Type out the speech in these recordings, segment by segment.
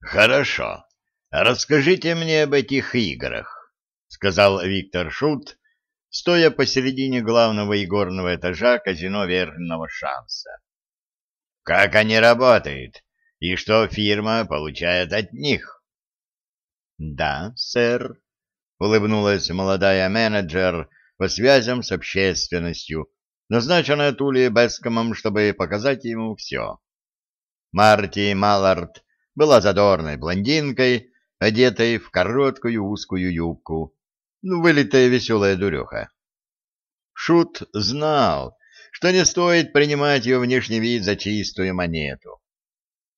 Хорошо. Расскажите мне об этих играх, сказал Виктор Шут, стоя посередине главного игорного этажа казино Верного Шанса. Как они работают и что фирма получает от них? Да, сэр, улыбнулась молодая менеджер по связям с общественностью, назначенная Тули Бескомом, чтобы показать ему все. Марти Маллард была задорной блондинкой, одетой в короткую узкую юбку, ну, вылитая веселая дуреха. Шут знал, что не стоит принимать ее внешний вид за чистую монету.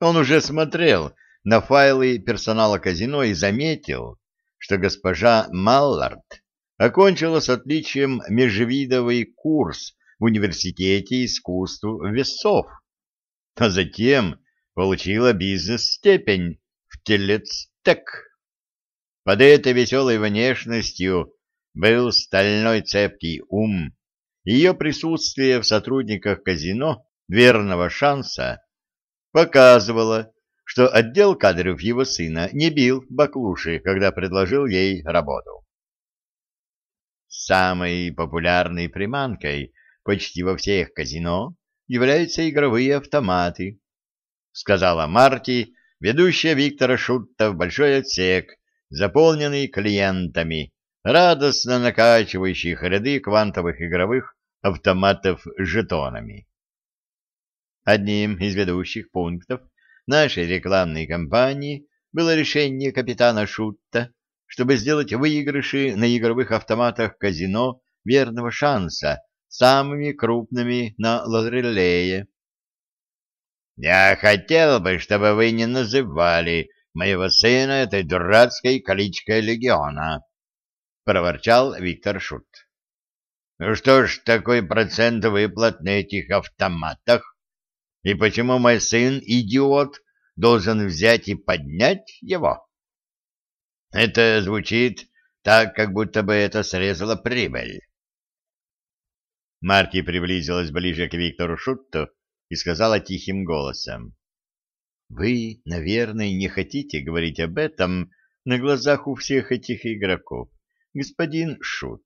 Он уже смотрел на файлы персонала казино и заметил, что госпожа Маллард окончила с отличием межвидовый курс в Университете искусств весов, а затем получила бизнес-степень в Телецтек. Под этой веселой внешностью был стальной цепкий ум. Ее присутствие в сотрудниках казино верного шанса показывало, что отдел кадров его сына не бил баклуши, когда предложил ей работу. Самой популярной приманкой почти во всех казино являются игровые автоматы, — сказала Марти, ведущая Виктора Шутта в большой отсек, заполненный клиентами, радостно накачивающих ряды квантовых игровых автоматов жетонами. Одним из ведущих пунктов нашей рекламной кампании было решение капитана Шутта, чтобы сделать выигрыши на игровых автоматах казино верного шанса самыми крупными на Лазрелее. Я хотел бы, чтобы вы не называли моего сына этой дурацкой кличкой легиона, — проворчал Виктор Шут. — Ну что ж, такой процент выплат на этих автоматах? И почему мой сын, идиот, должен взять и поднять его? Это звучит так, как будто бы это срезало прибыль. Марки приблизилась ближе к Виктору Шутту и сказала тихим голосом. — Вы, наверное, не хотите говорить об этом на глазах у всех этих игроков, господин Шут.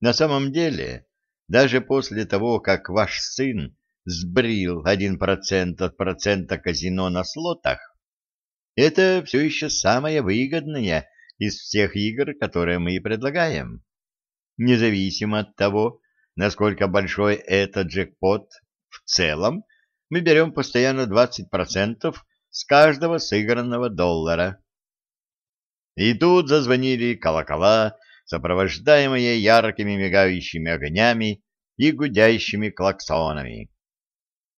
На самом деле, даже после того, как ваш сын сбрил один процент от процента казино на слотах, это все еще самое выгодное из всех игр, которые мы предлагаем. Независимо от того, насколько большой этот джекпот в целом мы берем постоянно 20% с каждого сыгранного доллара. И тут зазвонили колокола, сопровождаемые яркими мигающими огнями и гудящими клаксонами.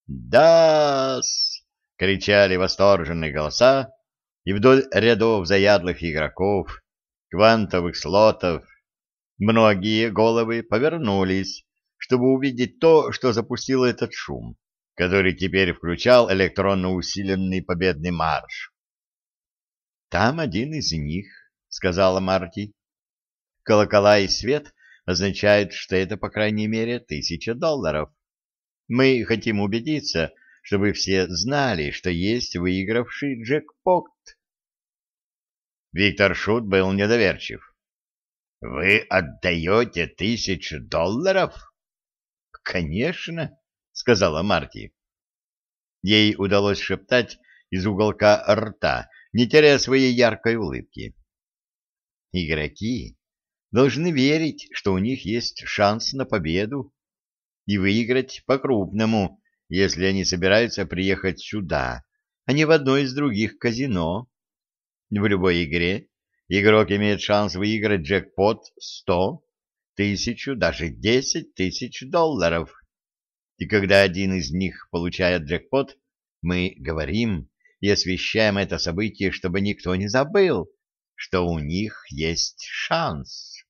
«Да-с!» — кричали восторженные голоса, и вдоль рядов заядлых игроков, квантовых слотов, многие головы повернулись, чтобы увидеть то, что запустило этот шум, который теперь включал электронно усиленный победный марш. «Там один из них», — сказала Марти. «Колокола и свет означают, что это, по крайней мере, тысяча долларов. Мы хотим убедиться, чтобы все знали, что есть выигравший джекпот». Виктор Шут был недоверчив. «Вы отдаете тысячу долларов?» Конечно, сказала Марти. Ей удалось шептать из уголка рта, не теряя своей яркой улыбки. Игроки должны верить, что у них есть шанс на победу и выиграть по-крупному, если они собираются приехать сюда, а не в одно из других казино. В любой игре игрок имеет шанс выиграть джекпот сто тысячу, даже десять тысяч долларов. И когда один из них получает джекпот, мы говорим и освещаем это событие, чтобы никто не забыл, что у них есть шанс.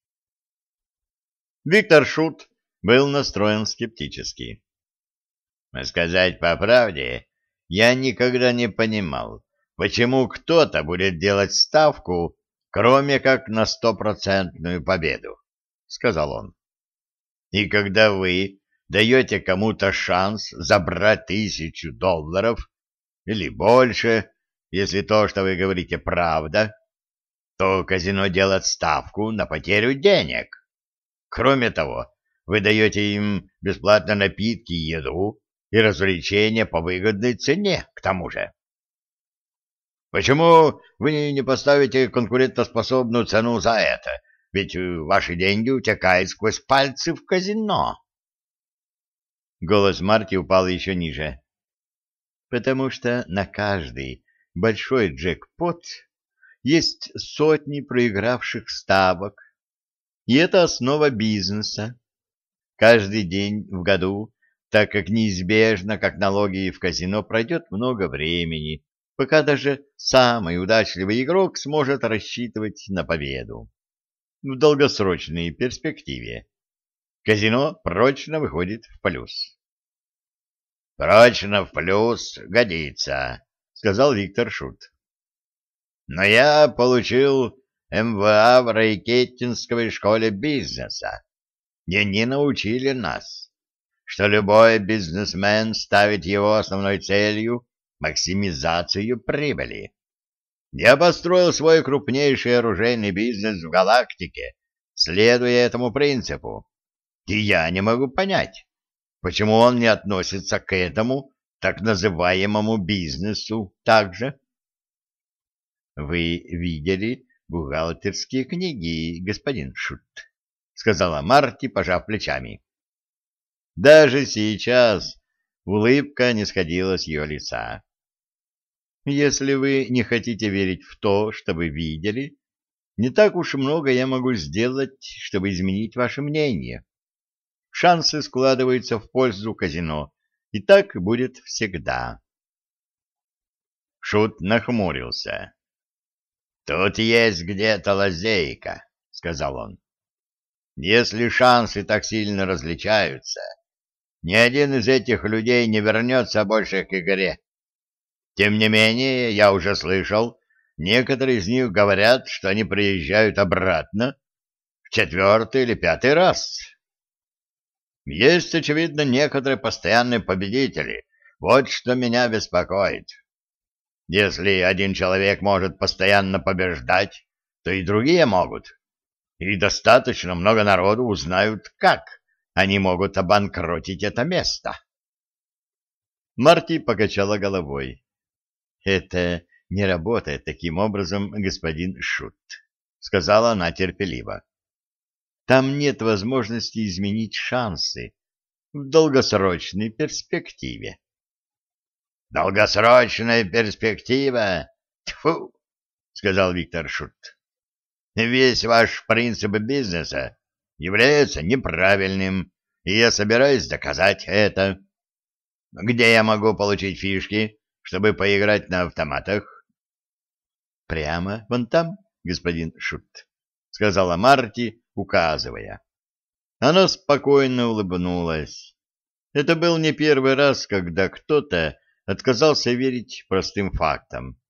Виктор Шут был настроен скептически. Сказать по правде, я никогда не понимал, почему кто-то будет делать ставку, кроме как на стопроцентную победу сказал он. И когда вы даете кому-то шанс забрать тысячу долларов или больше, если то, что вы говорите, правда, то казино делает ставку на потерю денег. Кроме того, вы даете им бесплатно напитки и еду и развлечения по выгодной цене, к тому же. Почему вы не поставите конкурентоспособную цену за это? Ведь ваши деньги утекают сквозь пальцы в казино. Голос Марти упал еще ниже. Потому что на каждый большой джекпот есть сотни проигравших ставок. И это основа бизнеса. Каждый день в году, так как неизбежно, как налоги в казино, пройдет много времени, пока даже самый удачливый игрок сможет рассчитывать на победу. В долгосрочной перспективе казино прочно выходит в плюс. «Прочно в плюс годится», — сказал Виктор Шут. «Но я получил МВА в Райкеттинской школе бизнеса, где они научили нас, что любой бизнесмен ставит его основной целью максимизацию прибыли. Я построил свой крупнейший оружейный бизнес в галактике, следуя этому принципу. И я не могу понять, почему он не относится к этому так называемому бизнесу также. Вы видели бухгалтерские книги, господин Шут, сказала Марти, пожав плечами. Даже сейчас улыбка не сходила с ее лица. Если вы не хотите верить в то, что вы видели, не так уж много я могу сделать, чтобы изменить ваше мнение. Шансы складываются в пользу казино, и так будет всегда. Шут нахмурился. «Тут есть где-то лазейка», — сказал он. «Если шансы так сильно различаются, ни один из этих людей не вернется больше к игре. Тем не менее, я уже слышал, некоторые из них говорят, что они приезжают обратно в четвертый или пятый раз. Есть, очевидно, некоторые постоянные победители. Вот что меня беспокоит. Если один человек может постоянно побеждать, то и другие могут. И достаточно много народу узнают, как они могут обанкротить это место. Марти покачала головой. Это не работает таким образом, господин Шут, сказала она терпеливо. Там нет возможности изменить шансы в долгосрочной перспективе. Долгосрочная перспектива? Тьфу, сказал Виктор Шут. Весь ваш принцип бизнеса является неправильным, и я собираюсь доказать это. Где я могу получить фишки? Чтобы поиграть на автоматах? — Прямо вон там, господин Шут, — сказала Марти, указывая. Она спокойно улыбнулась. Это был не первый раз, когда кто-то отказался верить простым фактам.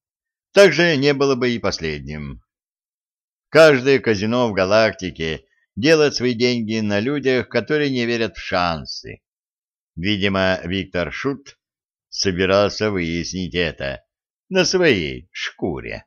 Также не было бы и последним. Каждое казино в галактике делает свои деньги на людях, которые не верят в шансы. Видимо, Виктор Шут собирался выяснить это на своей шкуре.